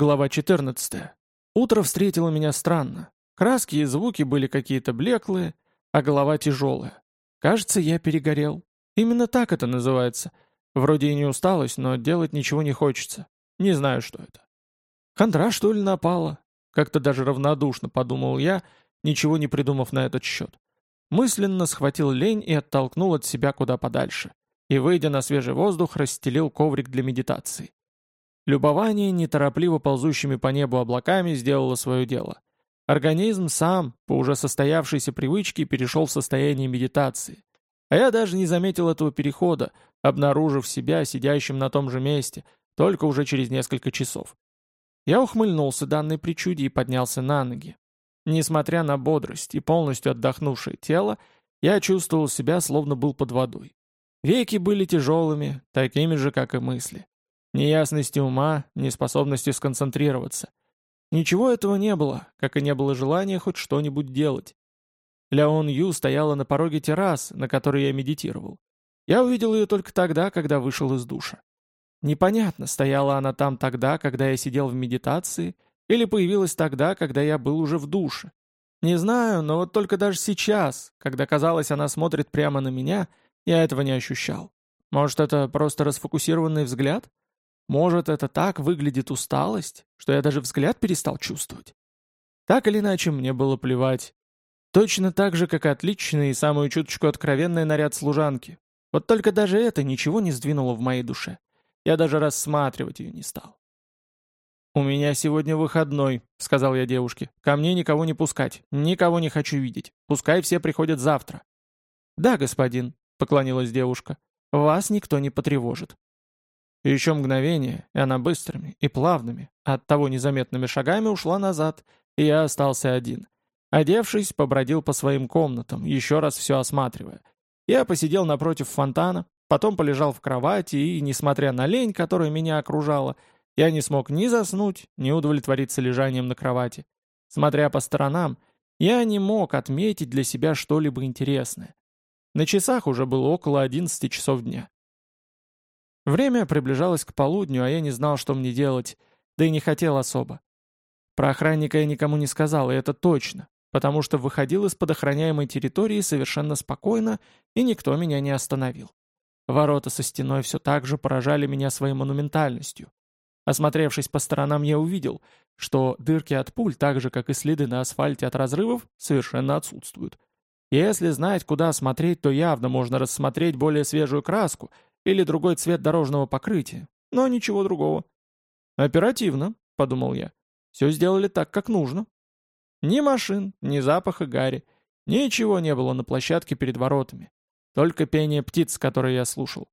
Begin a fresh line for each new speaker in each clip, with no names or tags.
Глава 14. Утро встретило меня странно. Краски и звуки были какие-то блеклые, а голова тяжелая. Кажется, я перегорел. Именно так это называется. Вроде и не усталость, но делать ничего не хочется. Не знаю, что это. Хандра, что ли, напала? Как-то даже равнодушно подумал я, ничего не придумав на этот счет. Мысленно схватил лень и оттолкнул от себя куда подальше. И, выйдя на свежий воздух, расстелил коврик для медитации. Любование неторопливо ползущими по небу облаками сделало свое дело. Организм сам, по уже состоявшейся привычке, перешел в состояние медитации. А я даже не заметил этого перехода, обнаружив себя сидящим на том же месте, только уже через несколько часов. Я ухмыльнулся данной причуде и поднялся на ноги. Несмотря на бодрость и полностью отдохнувшее тело, я чувствовал себя, словно был под водой. Веки были тяжелыми, такими же, как и мысли. Неясности ума, неспособности сконцентрироваться. Ничего этого не было, как и не было желания хоть что-нибудь делать. Ляон Ю стояла на пороге террасы, на которой я медитировал. Я увидел ее только тогда, когда вышел из душа. Непонятно, стояла она там тогда, когда я сидел в медитации, или появилась тогда, когда я был уже в душе. Не знаю, но вот только даже сейчас, когда казалось, она смотрит прямо на меня, я этого не ощущал. Может, это просто расфокусированный взгляд? Может, это так выглядит усталость, что я даже взгляд перестал чувствовать? Так или иначе, мне было плевать. Точно так же, как отличный и самую чуточку откровенный наряд служанки. Вот только даже это ничего не сдвинуло в моей душе. Я даже рассматривать ее не стал. «У меня сегодня выходной», — сказал я девушке. «Ко мне никого не пускать, никого не хочу видеть. Пускай все приходят завтра». «Да, господин», — поклонилась девушка. «Вас никто не потревожит». Еще мгновение, и она быстрыми и плавными, оттого незаметными шагами ушла назад, и я остался один. Одевшись, побродил по своим комнатам, еще раз все осматривая. Я посидел напротив фонтана, потом полежал в кровати, и, несмотря на лень, которая меня окружала, я не смог ни заснуть, ни удовлетвориться лежанием на кровати. Смотря по сторонам, я не мог отметить для себя что-либо интересное. На часах уже было около 11 часов дня. Время приближалось к полудню, а я не знал, что мне делать, да и не хотел особо. Про охранника я никому не сказал, и это точно, потому что выходил из-под охраняемой территории совершенно спокойно, и никто меня не остановил. Ворота со стеной все так же поражали меня своей монументальностью. Осмотревшись по сторонам, я увидел, что дырки от пуль, так же, как и следы на асфальте от разрывов, совершенно отсутствуют. Если знать, куда смотреть, то явно можно рассмотреть более свежую краску — или другой цвет дорожного покрытия, но ничего другого. «Оперативно», — подумал я. «Все сделали так, как нужно». Ни машин, ни запаха гари. Ничего не было на площадке перед воротами. Только пение птиц, которые я слушал.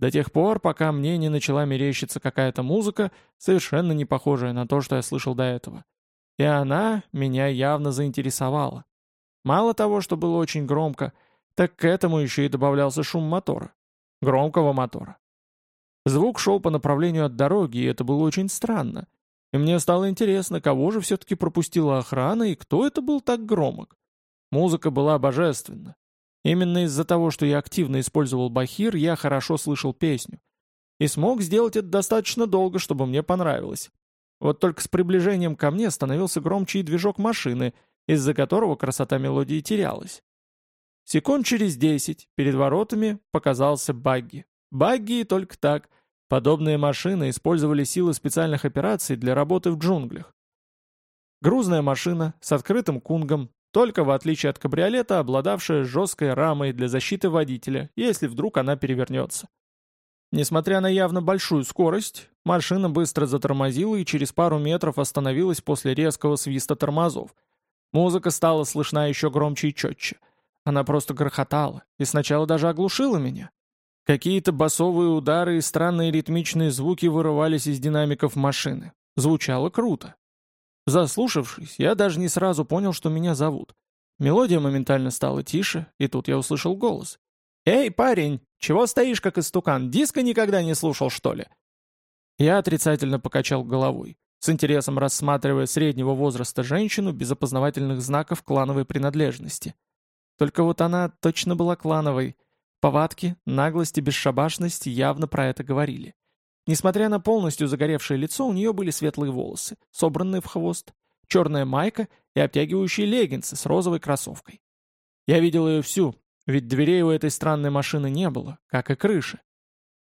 До тех пор, пока мне не начала мерещиться какая-то музыка, совершенно не похожая на то, что я слышал до этого. И она меня явно заинтересовала. Мало того, что было очень громко, так к этому еще и добавлялся шум мотора громкого мотора. Звук шел по направлению от дороги, и это было очень странно. И мне стало интересно, кого же все-таки пропустила охрана и кто это был так громок. Музыка была божественна. Именно из-за того, что я активно использовал бахир, я хорошо слышал песню. И смог сделать это достаточно долго, чтобы мне понравилось. Вот только с приближением ко мне становился громче и движок машины, из-за которого красота мелодии терялась. Секунд через десять перед воротами показался багги. Багги и только так. Подобные машины использовали силы специальных операций для работы в джунглях. Грузная машина с открытым кунгом, только в отличие от кабриолета, обладавшая жесткой рамой для защиты водителя, если вдруг она перевернется. Несмотря на явно большую скорость, машина быстро затормозила и через пару метров остановилась после резкого свиста тормозов. Музыка стала слышна еще громче и четче. Она просто грохотала и сначала даже оглушила меня. Какие-то басовые удары и странные ритмичные звуки вырывались из динамиков машины. Звучало круто. Заслушавшись, я даже не сразу понял, что меня зовут. Мелодия моментально стала тише, и тут я услышал голос. «Эй, парень, чего стоишь как истукан? Диска никогда не слушал, что ли?» Я отрицательно покачал головой, с интересом рассматривая среднего возраста женщину без опознавательных знаков клановой принадлежности. Только вот она точно была клановой. Повадки, наглость и бесшабашность явно про это говорили. Несмотря на полностью загоревшее лицо, у нее были светлые волосы, собранные в хвост, черная майка и обтягивающие леггинсы с розовой кроссовкой. Я видел ее всю, ведь дверей у этой странной машины не было, как и крыши.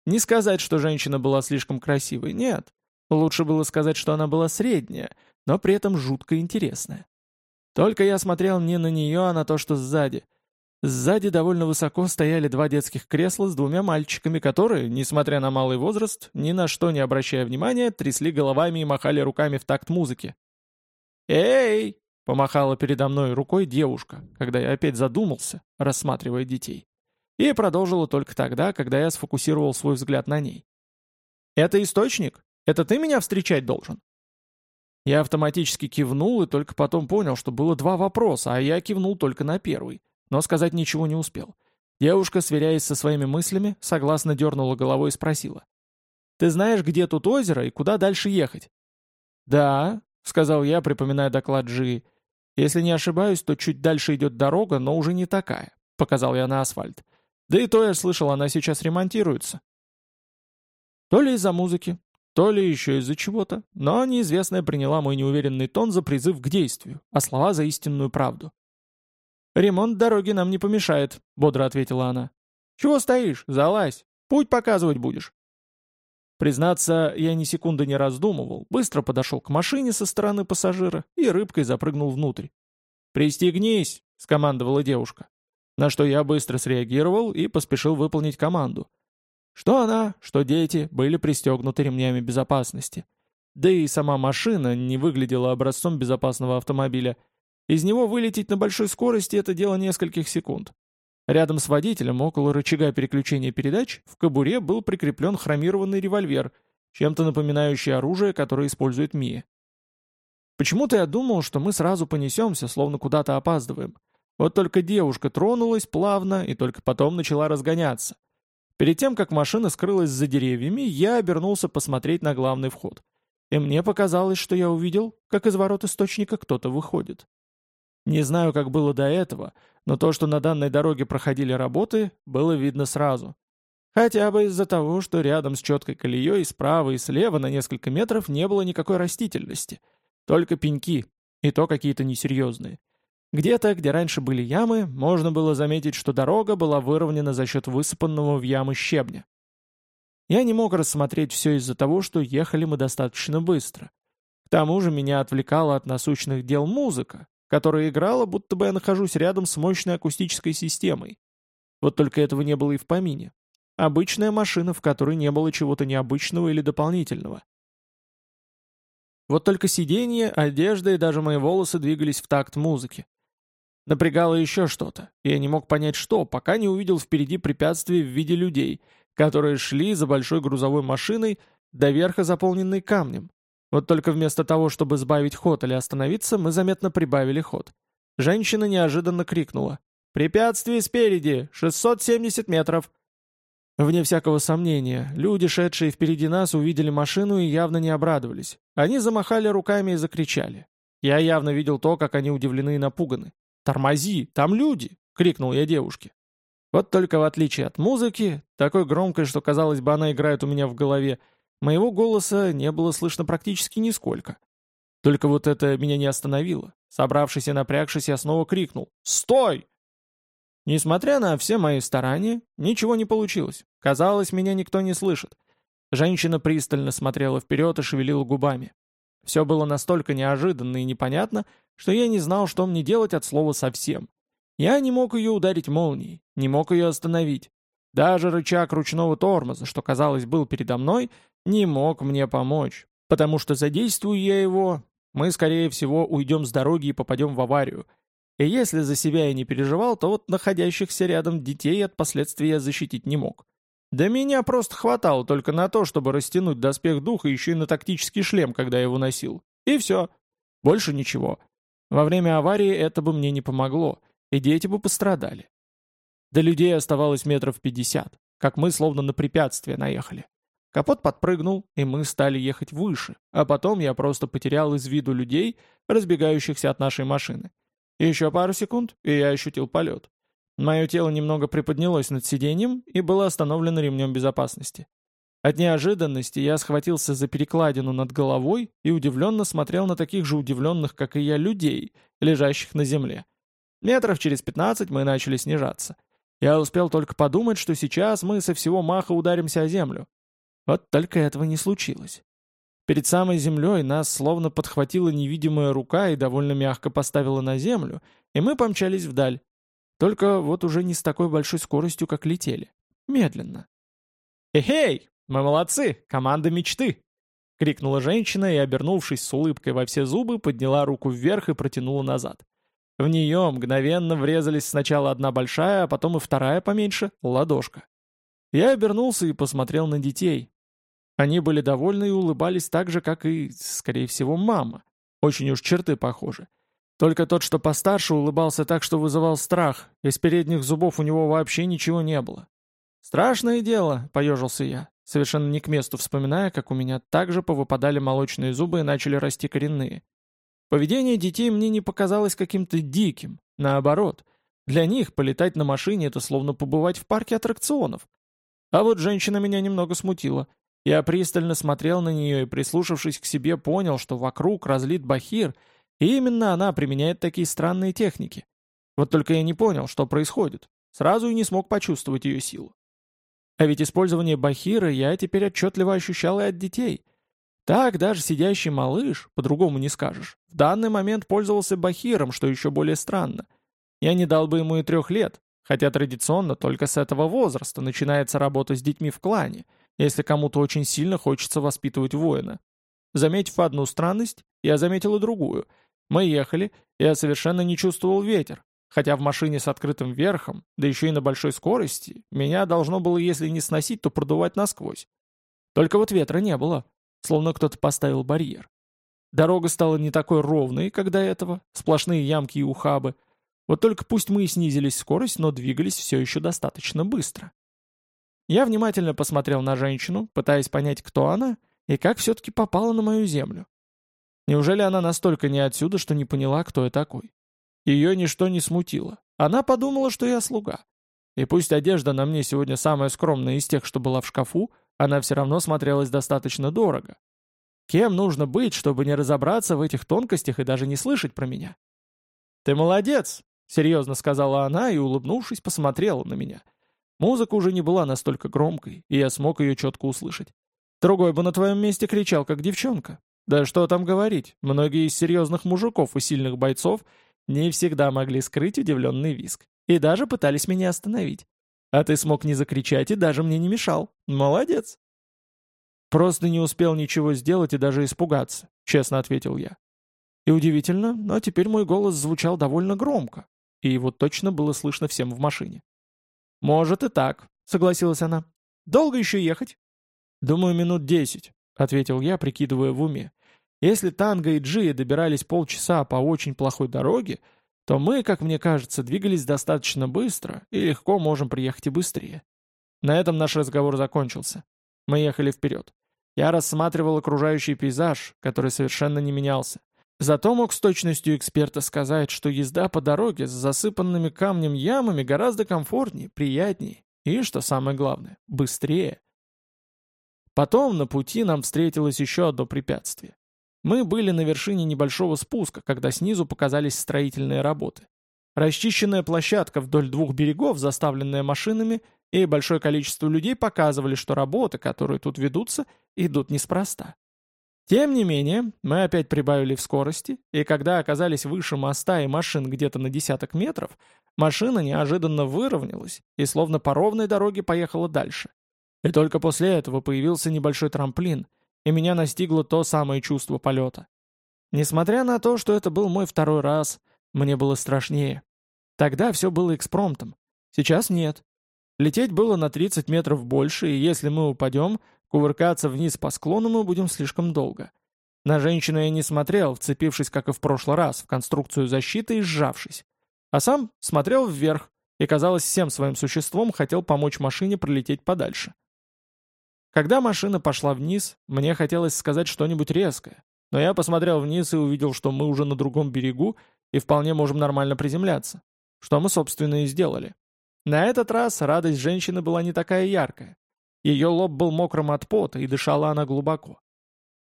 Не сказать, что женщина была слишком красивой, нет. Лучше было сказать, что она была средняя, но при этом жутко интересная. Только я смотрел не на нее, а на то, что сзади — Сзади довольно высоко стояли два детских кресла с двумя мальчиками, которые, несмотря на малый возраст, ни на что не обращая внимания, трясли головами и махали руками в такт музыки. «Эй!» — помахала передо мной рукой девушка, когда я опять задумался, рассматривая детей. И продолжила только тогда, когда я сфокусировал свой взгляд на ней. «Это источник? Это ты меня встречать должен?» Я автоматически кивнул и только потом понял, что было два вопроса, а я кивнул только на первый но сказать ничего не успел. Девушка, сверяясь со своими мыслями, согласно дернула головой и спросила. «Ты знаешь, где тут озеро и куда дальше ехать?» «Да», — сказал я, припоминая доклад Джи. «Если не ошибаюсь, то чуть дальше идет дорога, но уже не такая», — показал я на асфальт. «Да и то я слышал, она сейчас ремонтируется». То ли из-за музыки, то ли еще из-за чего-то, но неизвестная приняла мой неуверенный тон за призыв к действию, а слова за истинную правду. «Ремонт дороги нам не помешает», — бодро ответила она. «Чего стоишь? Залазь. Путь показывать будешь». Признаться, я ни секунды не раздумывал, быстро подошел к машине со стороны пассажира и рыбкой запрыгнул внутрь. «Пристегнись!» — скомандовала девушка. На что я быстро среагировал и поспешил выполнить команду. Что она, что дети были пристегнуты ремнями безопасности. Да и сама машина не выглядела образцом безопасного автомобиля — из него вылететь на большой скорости – это дело нескольких секунд. Рядом с водителем, около рычага переключения передач, в кобуре был прикреплен хромированный револьвер, чем-то напоминающий оружие, которое использует Мия. Почему-то я думал, что мы сразу понесемся, словно куда-то опаздываем. Вот только девушка тронулась плавно и только потом начала разгоняться. Перед тем, как машина скрылась за деревьями, я обернулся посмотреть на главный вход. И мне показалось, что я увидел, как из ворот источника кто-то выходит. Не знаю, как было до этого, но то, что на данной дороге проходили работы, было видно сразу. Хотя бы из-за того, что рядом с четкой колеей справа и слева на несколько метров не было никакой растительности. Только пеньки, и то какие-то несерьезные. Где-то, где раньше были ямы, можно было заметить, что дорога была выровнена за счет высыпанного в ямы щебня. Я не мог рассмотреть все из-за того, что ехали мы достаточно быстро. К тому же меня отвлекала от насущных дел музыка, которая играла, будто бы я нахожусь рядом с мощной акустической системой. Вот только этого не было и в помине. Обычная машина, в которой не было чего-то необычного или дополнительного. Вот только сиденье, одежда и даже мои волосы двигались в такт музыки. Напрягало еще что-то, я не мог понять что, пока не увидел впереди препятствие в виде людей, которые шли за большой грузовой машиной до верха заполненной камнем. Вот только вместо того, чтобы сбавить ход или остановиться, мы заметно прибавили ход. Женщина неожиданно крикнула. «Препятствие спереди! 670 метров!» Вне всякого сомнения, люди, шедшие впереди нас, увидели машину и явно не обрадовались. Они замахали руками и закричали. Я явно видел то, как они удивлены и напуганы. «Тормози! Там люди!» — крикнул я девушке. Вот только в отличие от музыки, такой громкой, что казалось бы она играет у меня в голове, Моего голоса не было слышно практически нисколько. Только вот это меня не остановило. Собравшись и напрягшись, я снова крикнул «Стой!». Несмотря на все мои старания, ничего не получилось. Казалось, меня никто не слышит. Женщина пристально смотрела вперед и шевелила губами. Все было настолько неожиданно и непонятно, что я не знал, что мне делать от слова совсем. Я не мог ее ударить молнией, не мог ее остановить. Даже рычаг ручного тормоза, что, казалось, был передо мной, не мог мне помочь, потому что задействую я его, мы, скорее всего, уйдем с дороги и попадем в аварию. И если за себя я не переживал, то вот находящихся рядом детей от последствий я защитить не мог. Да меня просто хватало только на то, чтобы растянуть доспех духа еще и на тактический шлем, когда я его носил. И все. Больше ничего. Во время аварии это бы мне не помогло, и дети бы пострадали. До людей оставалось метров пятьдесят, как мы словно на препятствие наехали. Капот подпрыгнул, и мы стали ехать выше, а потом я просто потерял из виду людей, разбегающихся от нашей машины. Еще пару секунд, и я ощутил полет. Мое тело немного приподнялось над сиденьем и было остановлено ремнем безопасности. От неожиданности я схватился за перекладину над головой и удивленно смотрел на таких же удивленных, как и я, людей, лежащих на земле. Метров через пятнадцать мы начали снижаться. Я успел только подумать, что сейчас мы со всего маха ударимся о землю. Вот только этого не случилось. Перед самой землей нас словно подхватила невидимая рука и довольно мягко поставила на землю, и мы помчались вдаль. Только вот уже не с такой большой скоростью, как летели. Медленно. «Эхей! Мы молодцы! Команда мечты!» — крикнула женщина и, обернувшись с улыбкой во все зубы, подняла руку вверх и протянула назад. В нее мгновенно врезались сначала одна большая, а потом и вторая поменьше — ладошка. Я обернулся и посмотрел на детей. Они были довольны и улыбались так же, как и, скорее всего, мама. Очень уж черты похожи. Только тот, что постарше, улыбался так, что вызывал страх. Из передних зубов у него вообще ничего не было. «Страшное дело», — поежился я, совершенно не к месту вспоминая, как у меня также повыпадали молочные зубы и начали расти коренные. Поведение детей мне не показалось каким-то диким, наоборот. Для них полетать на машине — это словно побывать в парке аттракционов. А вот женщина меня немного смутила. Я пристально смотрел на нее и, прислушавшись к себе, понял, что вокруг разлит бахир, и именно она применяет такие странные техники. Вот только я не понял, что происходит. Сразу и не смог почувствовать ее силу. А ведь использование бахира я теперь отчетливо ощущал и от детей. Так даже сидящий малыш, по-другому не скажешь, в данный момент пользовался бахиром, что еще более странно. Я не дал бы ему и трех лет, хотя традиционно только с этого возраста начинается работа с детьми в клане, если кому-то очень сильно хочется воспитывать воина. Заметив одну странность, я заметил и другую. Мы ехали, я совершенно не чувствовал ветер, хотя в машине с открытым верхом, да еще и на большой скорости, меня должно было, если не сносить, то продувать насквозь. Только вот ветра не было словно кто-то поставил барьер. Дорога стала не такой ровной, как до этого, сплошные ямки и ухабы. Вот только пусть мы и снизились скорость, но двигались все еще достаточно быстро. Я внимательно посмотрел на женщину, пытаясь понять, кто она и как все-таки попала на мою землю. Неужели она настолько не отсюда, что не поняла, кто я такой? Ее ничто не смутило. Она подумала, что я слуга. И пусть одежда на мне сегодня самая скромная из тех, что была в шкафу, она все равно смотрелась достаточно дорого. Кем нужно быть, чтобы не разобраться в этих тонкостях и даже не слышать про меня? «Ты молодец!» — серьезно сказала она и, улыбнувшись, посмотрела на меня. Музыка уже не была настолько громкой, и я смог ее четко услышать. Другой бы на твоем месте кричал, как девчонка. Да что там говорить, многие из серьезных мужиков и сильных бойцов не всегда могли скрыть удивленный виск. И даже пытались меня остановить. А ты смог не закричать и даже мне не мешал. Молодец. Просто не успел ничего сделать и даже испугаться, честно ответил я. И удивительно, но теперь мой голос звучал довольно громко, и его точно было слышно всем в машине. «Может и так», — согласилась она. «Долго еще ехать?» «Думаю, минут десять», — ответил я, прикидывая в уме. «Если Танго и Джия добирались полчаса по очень плохой дороге, то мы, как мне кажется, двигались достаточно быстро и легко можем приехать и быстрее. На этом наш разговор закончился. Мы ехали вперед. Я рассматривал окружающий пейзаж, который совершенно не менялся. Зато мог с точностью эксперта сказать, что езда по дороге с засыпанными камнем ямами гораздо комфортнее, приятнее и, что самое главное, быстрее. Потом на пути нам встретилось еще одно препятствие. Мы были на вершине небольшого спуска, когда снизу показались строительные работы. Расчищенная площадка вдоль двух берегов, заставленная машинами, и большое количество людей показывали, что работы, которые тут ведутся, идут неспроста. Тем не менее, мы опять прибавили в скорости, и когда оказались выше моста и машин где-то на десяток метров, машина неожиданно выровнялась и словно по ровной дороге поехала дальше. И только после этого появился небольшой трамплин — и меня настигло то самое чувство полета. Несмотря на то, что это был мой второй раз, мне было страшнее. Тогда все было экспромтом. Сейчас нет. Лететь было на 30 метров больше, и если мы упадем, кувыркаться вниз по склону мы будем слишком долго. На женщину я не смотрел, вцепившись, как и в прошлый раз, в конструкцию защиты и сжавшись. А сам смотрел вверх и, казалось, всем своим существом хотел помочь машине пролететь подальше. Когда машина пошла вниз, мне хотелось сказать что-нибудь резкое, но я посмотрел вниз и увидел, что мы уже на другом берегу и вполне можем нормально приземляться. Что мы, собственно, и сделали. На этот раз радость женщины была не такая яркая. Ее лоб был мокрым от пота, и дышала она глубоко.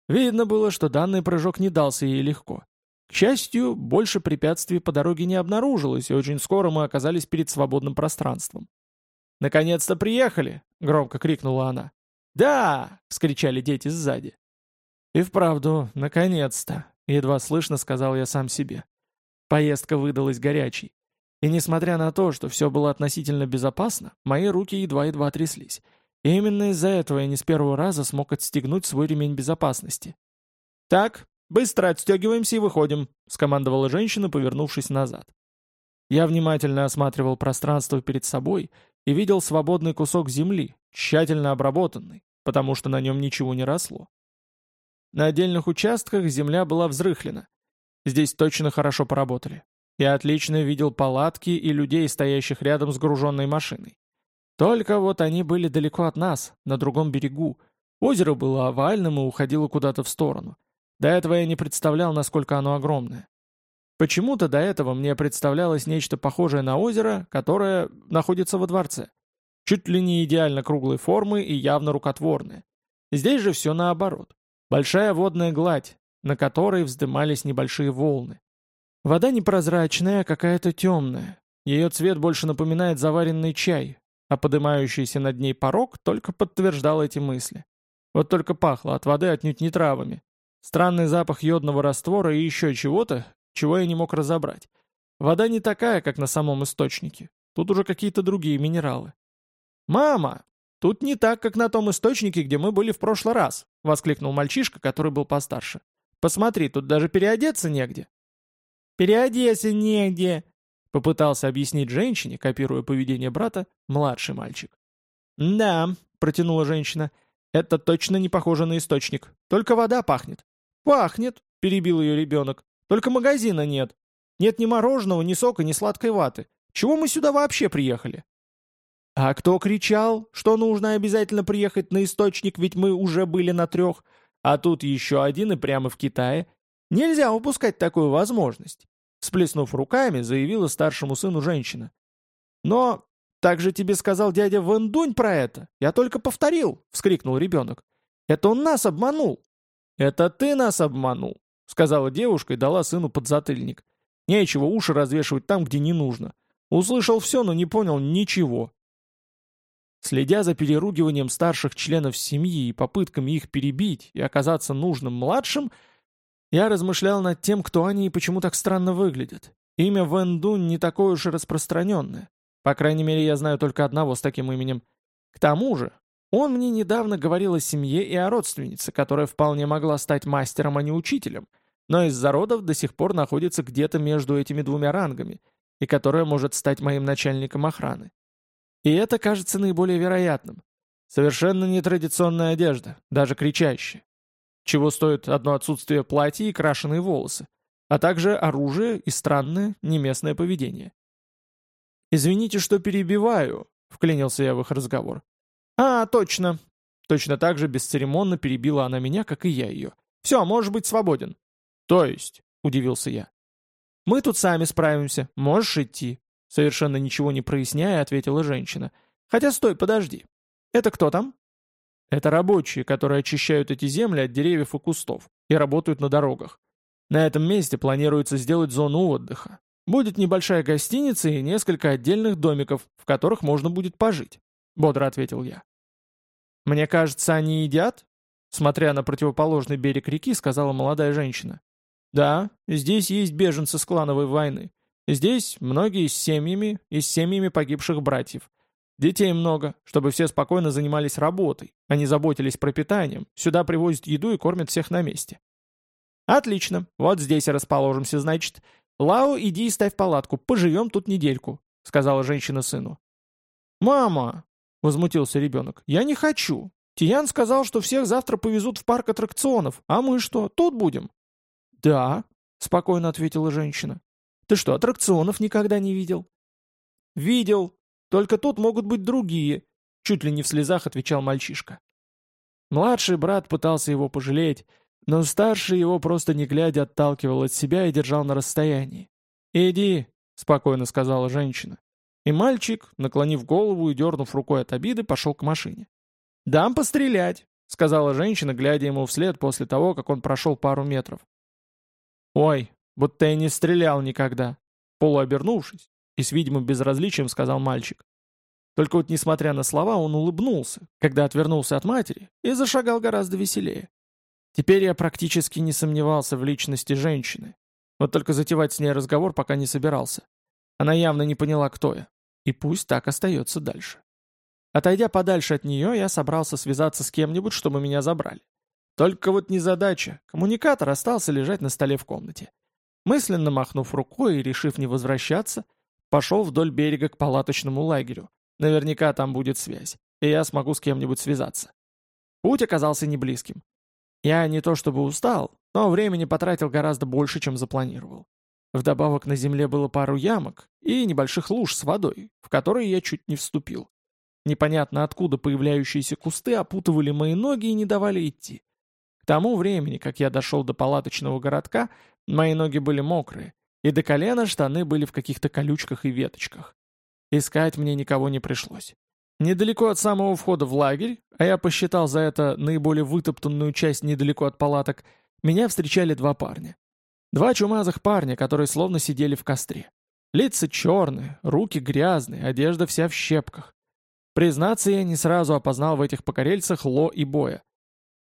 Видно было, что данный прыжок не дался ей легко. К счастью, больше препятствий по дороге не обнаружилось, и очень скоро мы оказались перед свободным пространством. «Наконец-то приехали!» — громко крикнула она. «Да!» — вскричали дети сзади. «И вправду, наконец-то!» — едва слышно сказал я сам себе. Поездка выдалась горячей. И несмотря на то, что все было относительно безопасно, мои руки едва-едва тряслись. И именно из-за этого я не с первого раза смог отстегнуть свой ремень безопасности. «Так, быстро отстегиваемся и выходим», — скомандовала женщина, повернувшись назад. Я внимательно осматривал пространство перед собой и видел свободный кусок земли, тщательно обработанный, потому что на нем ничего не росло. На отдельных участках земля была взрыхлена. Здесь точно хорошо поработали. Я отлично видел палатки и людей, стоящих рядом с груженной машиной. Только вот они были далеко от нас, на другом берегу. Озеро было овальным и уходило куда-то в сторону. До этого я не представлял, насколько оно огромное. Почему-то до этого мне представлялось нечто похожее на озеро, которое находится во дворце. Чуть ли не идеально круглой формы и явно рукотворное. Здесь же все наоборот. Большая водная гладь, на которой вздымались небольшие волны. Вода непрозрачная, а какая-то темная. Ее цвет больше напоминает заваренный чай, а поднимающийся над ней порог только подтверждал эти мысли. Вот только пахло от воды отнюдь не травами. Странный запах йодного раствора и еще чего-то, чего я не мог разобрать. Вода не такая, как на самом источнике. Тут уже какие-то другие минералы. «Мама, тут не так, как на том источнике, где мы были в прошлый раз», — воскликнул мальчишка, который был постарше. «Посмотри, тут даже переодеться негде». «Переодеться негде», — попытался объяснить женщине, копируя поведение брата, младший мальчик. «Да», — протянула женщина, — «это точно не похоже на источник. Только вода пахнет». «Пахнет», — перебил ее ребенок. «Только магазина нет. Нет ни мороженого, ни сока, ни сладкой ваты. Чего мы сюда вообще приехали?» «А кто кричал, что нужно обязательно приехать на источник, ведь мы уже были на трех, а тут еще один и прямо в Китае? Нельзя упускать такую возможность!» Сплеснув руками, заявила старшему сыну женщина. «Но так же тебе сказал дядя Вандунь про это. Я только повторил!» — вскрикнул ребенок. «Это он нас обманул!» «Это ты нас обманул!» — сказала девушка и дала сыну подзатыльник. «Нечего уши развешивать там, где не нужно. Услышал все, но не понял ничего. Следя за переругиванием старших членов семьи и попытками их перебить и оказаться нужным младшим, я размышлял над тем, кто они и почему так странно выглядят. Имя Вэн Дун не такое уж и распространенное. По крайней мере, я знаю только одного с таким именем. К тому же, он мне недавно говорил о семье и о родственнице, которая вполне могла стать мастером, а не учителем, но из-за родов до сих пор находится где-то между этими двумя рангами, и которая может стать моим начальником охраны. И это кажется наиболее вероятным. Совершенно нетрадиционная одежда, даже кричащая. Чего стоит одно отсутствие платья и крашеные волосы, а также оружие и странное неместное поведение. «Извините, что перебиваю», — вклинился я в их разговор. «А, точно». Точно так же бесцеремонно перебила она меня, как и я ее. «Все, можешь быть свободен». «То есть?» — удивился я. «Мы тут сами справимся, можешь идти», Совершенно ничего не проясняя, ответила женщина. «Хотя стой, подожди. Это кто там?» «Это рабочие, которые очищают эти земли от деревьев и кустов и работают на дорогах. На этом месте планируется сделать зону отдыха. Будет небольшая гостиница и несколько отдельных домиков, в которых можно будет пожить», — бодро ответил я. «Мне кажется, они едят?» Смотря на противоположный берег реки, сказала молодая женщина. «Да, здесь есть беженцы с клановой войны. Здесь многие с семьями и с семьями погибших братьев. Детей много, чтобы все спокойно занимались работой, а не заботились пропитанием. Сюда привозят еду и кормят всех на месте. Отлично, вот здесь и расположимся, значит. Лао, иди и ставь палатку, поживем тут недельку, сказала женщина сыну. Мама, возмутился ребенок, я не хочу. Тиян сказал, что всех завтра повезут в парк аттракционов, а мы что, тут будем? Да, спокойно ответила женщина. Ты что, аттракционов никогда не видел?» «Видел. Только тут могут быть другие», — чуть ли не в слезах отвечал мальчишка. Младший брат пытался его пожалеть, но старший его просто не глядя отталкивал от себя и держал на расстоянии. «Иди», — спокойно сказала женщина. И мальчик, наклонив голову и дернув рукой от обиды, пошел к машине. «Дам пострелять», — сказала женщина, глядя ему вслед после того, как он прошел пару метров. «Ой, будто я не стрелял никогда», — полуобернувшись и с видимым безразличием сказал мальчик. Только вот несмотря на слова, он улыбнулся, когда отвернулся от матери, и зашагал гораздо веселее. Теперь я практически не сомневался в личности женщины. Вот только затевать с ней разговор пока не собирался. Она явно не поняла, кто я. И пусть так остается дальше. Отойдя подальше от нее, я собрался связаться с кем-нибудь, чтобы меня забрали. Только вот незадача. Коммуникатор остался лежать на столе в комнате. Мысленно махнув рукой и решив не возвращаться, пошел вдоль берега к палаточному лагерю. Наверняка там будет связь, и я смогу с кем-нибудь связаться. Путь оказался не близким. Я не то чтобы устал, но времени потратил гораздо больше, чем запланировал. Вдобавок на земле было пару ямок и небольших луж с водой, в которые я чуть не вступил. Непонятно откуда появляющиеся кусты опутывали мои ноги и не давали идти. К тому времени, как я дошел до палаточного городка, мои ноги были мокрые, и до колена штаны были в каких-то колючках и веточках. Искать мне никого не пришлось. Недалеко от самого входа в лагерь, а я посчитал за это наиболее вытоптанную часть недалеко от палаток, меня встречали два парня. Два чумазых парня, которые словно сидели в костре. Лица черные, руки грязные, одежда вся в щепках. Признаться, я не сразу опознал в этих покорельцах Ло и Боя.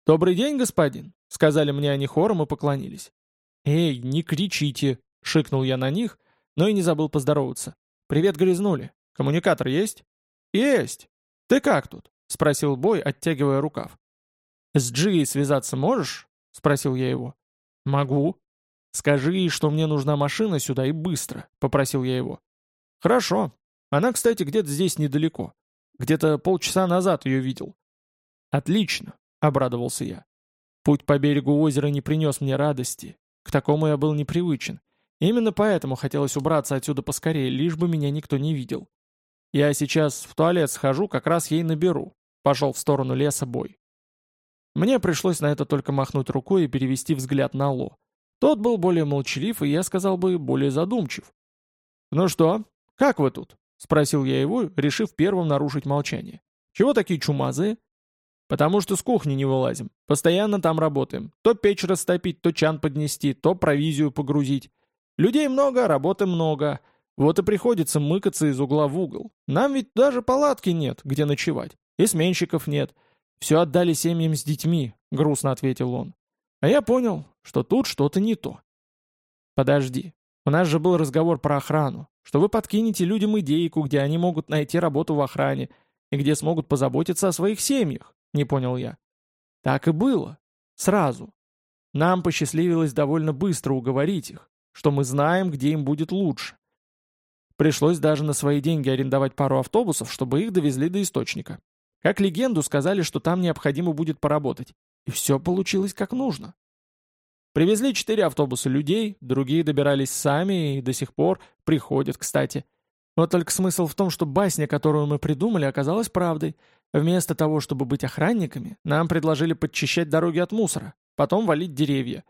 «Добрый день, господин!» — сказали мне они хором и поклонились. «Эй, не кричите!» — шикнул я на них, но и не забыл поздороваться. «Привет, грязнули. Коммуникатор есть?» «Есть! Ты как тут?» — спросил Бой, оттягивая рукав. «С Джией связаться можешь?» — спросил я его. «Могу». «Скажи ей, что мне нужна машина сюда и быстро», — попросил я его. «Хорошо. Она, кстати, где-то здесь недалеко. Где-то полчаса назад ее видел». «Отлично», — обрадовался я. Путь по берегу озера не принес мне радости. К такому я был непривычен. Именно поэтому хотелось убраться отсюда поскорее, лишь бы меня никто не видел. Я сейчас в туалет схожу, как раз ей наберу. Пошел в сторону леса бой. Мне пришлось на это только махнуть рукой и перевести взгляд на Ло. Тот был более молчалив, и я сказал бы, более задумчив. «Ну что, как вы тут?» — спросил я его, решив первым нарушить молчание. «Чего такие чумазые?» «Потому что с кухни не вылазим. Постоянно там работаем. То печь растопить, то чан поднести, то провизию погрузить. Людей много, работы много. Вот и приходится мыкаться из угла в угол. Нам ведь даже палатки нет, где ночевать. И сменщиков нет. Все отдали семьям с детьми», — грустно ответил он. А я понял, что тут что-то не то. «Подожди, у нас же был разговор про охрану, что вы подкинете людям идейку, где они могут найти работу в охране и где смогут позаботиться о своих семьях, не понял я. Так и было. Сразу. Нам посчастливилось довольно быстро уговорить их, что мы знаем, где им будет лучше. Пришлось даже на свои деньги арендовать пару автобусов, чтобы их довезли до источника. Как легенду сказали, что там необходимо будет поработать. И все получилось как нужно. Привезли четыре автобуса людей, другие добирались сами и до сих пор приходят, кстати. Вот только смысл в том, что басня, которую мы придумали, оказалась правдой. Вместо того, чтобы быть охранниками, нам предложили подчищать дороги от мусора, потом валить деревья.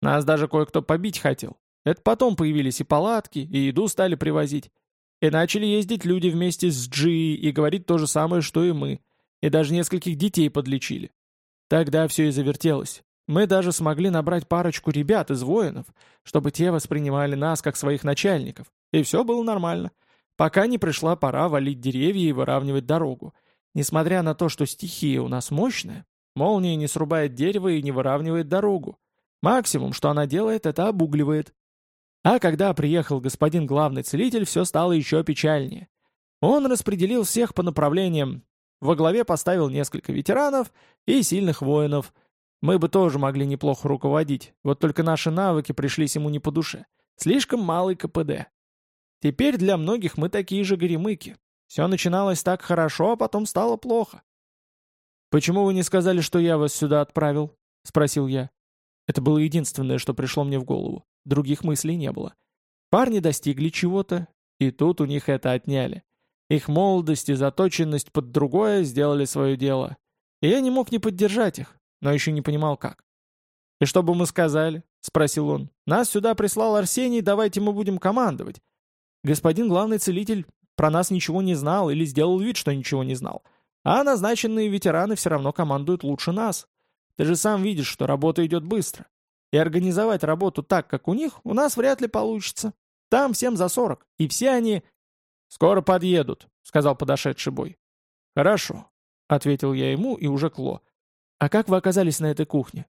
Нас даже кое-кто побить хотел. Это потом появились и палатки, и еду стали привозить. И начали ездить люди вместе с Джи и говорить то же самое, что и мы. И даже нескольких детей подлечили. Тогда все и завертелось. Мы даже смогли набрать парочку ребят из воинов, чтобы те воспринимали нас как своих начальников. И все было нормально. Пока не пришла пора валить деревья и выравнивать дорогу. Несмотря на то, что стихия у нас мощная, молния не срубает дерево и не выравнивает дорогу. Максимум, что она делает, это обугливает. А когда приехал господин главный целитель, все стало еще печальнее. Он распределил всех по направлениям. Во главе поставил несколько ветеранов и сильных воинов – мы бы тоже могли неплохо руководить, вот только наши навыки пришлись ему не по душе. Слишком малый КПД. Теперь для многих мы такие же горемыки. Все начиналось так хорошо, а потом стало плохо. «Почему вы не сказали, что я вас сюда отправил?» — спросил я. Это было единственное, что пришло мне в голову. Других мыслей не было. Парни достигли чего-то, и тут у них это отняли. Их молодость и заточенность под другое сделали свое дело. И я не мог не поддержать их, но еще не понимал как. «И что бы мы сказали?» — спросил он. «Нас сюда прислал Арсений, давайте мы будем командовать. Господин главный целитель про нас ничего не знал или сделал вид, что ничего не знал. А назначенные ветераны все равно командуют лучше нас. Ты же сам видишь, что работа идет быстро. И организовать работу так, как у них, у нас вряд ли получится. Там всем за сорок, и все они... «Скоро подъедут», — сказал подошедший бой. «Хорошо», — ответил я ему и уже Кло. «А как вы оказались на этой кухне?»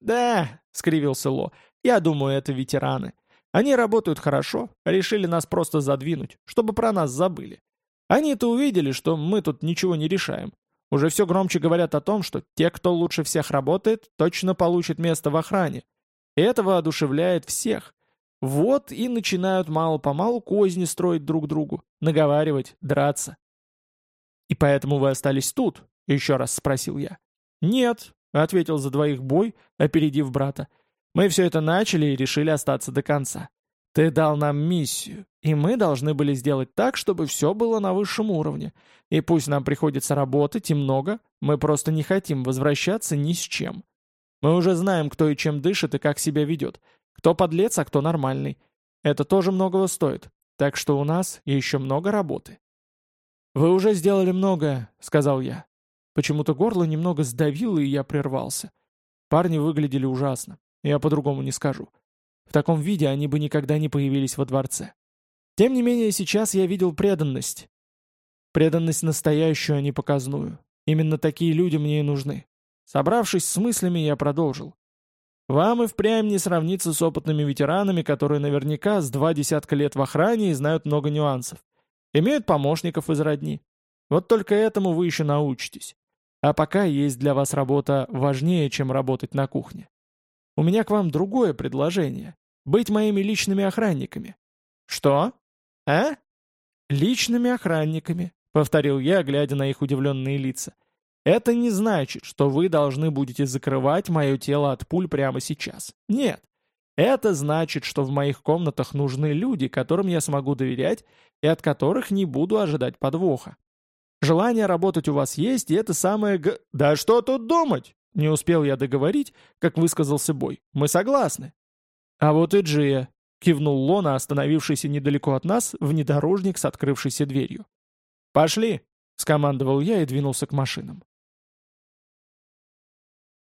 «Да», — скривился Ло, — «я думаю, это ветераны. Они работают хорошо, решили нас просто задвинуть, чтобы про нас забыли. Они-то увидели, что мы тут ничего не решаем. Уже все громче говорят о том, что те, кто лучше всех работает, точно получат место в охране. И это воодушевляет всех. Вот и начинают мало-помалу козни строить друг другу, наговаривать, драться. «И поэтому вы остались тут?» — еще раз спросил я. «Нет», — ответил за двоих бой, опередив брата. «Мы все это начали и решили остаться до конца. Ты дал нам миссию, и мы должны были сделать так, чтобы все было на высшем уровне. И пусть нам приходится работать и много, мы просто не хотим возвращаться ни с чем. Мы уже знаем, кто и чем дышит и как себя ведет. Кто подлец, а кто нормальный. Это тоже многого стоит. Так что у нас еще много работы. «Вы уже сделали многое», — сказал я. Почему-то горло немного сдавило, и я прервался. Парни выглядели ужасно. Я по-другому не скажу. В таком виде они бы никогда не появились во дворце. Тем не менее, сейчас я видел преданность. Преданность настоящую, а не показную. Именно такие люди мне и нужны. Собравшись с мыслями, я продолжил. Вам и впрямь не сравниться с опытными ветеранами, которые наверняка с два десятка лет в охране и знают много нюансов. Имеют помощников из родни. Вот только этому вы еще научитесь. А пока есть для вас работа важнее, чем работать на кухне. У меня к вам другое предложение. Быть моими личными охранниками. Что? А? Личными охранниками, повторил я, глядя на их удивленные лица. Это не значит, что вы должны будете закрывать мое тело от пуль прямо сейчас. Нет. Это значит, что в моих комнатах нужны люди, которым я смогу доверять и от которых не буду ожидать подвоха. Желание работать у вас есть, и это самое г... Да что тут думать? Не успел я договорить, как высказался Бой. Мы согласны. А вот и Джия, кивнул Лона, остановившийся недалеко от нас, внедорожник с открывшейся дверью. «Пошли!» — скомандовал я и двинулся к машинам.